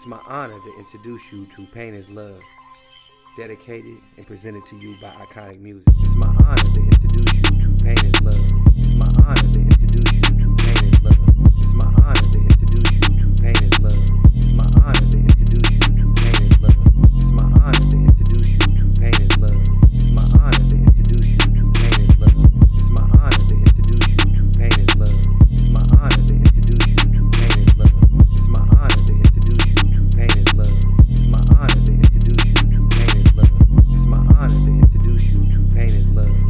It's my honor to introduce you to Pain is Love, dedicated and presented to you by Iconic Music. It's my honor to introduce you painted love.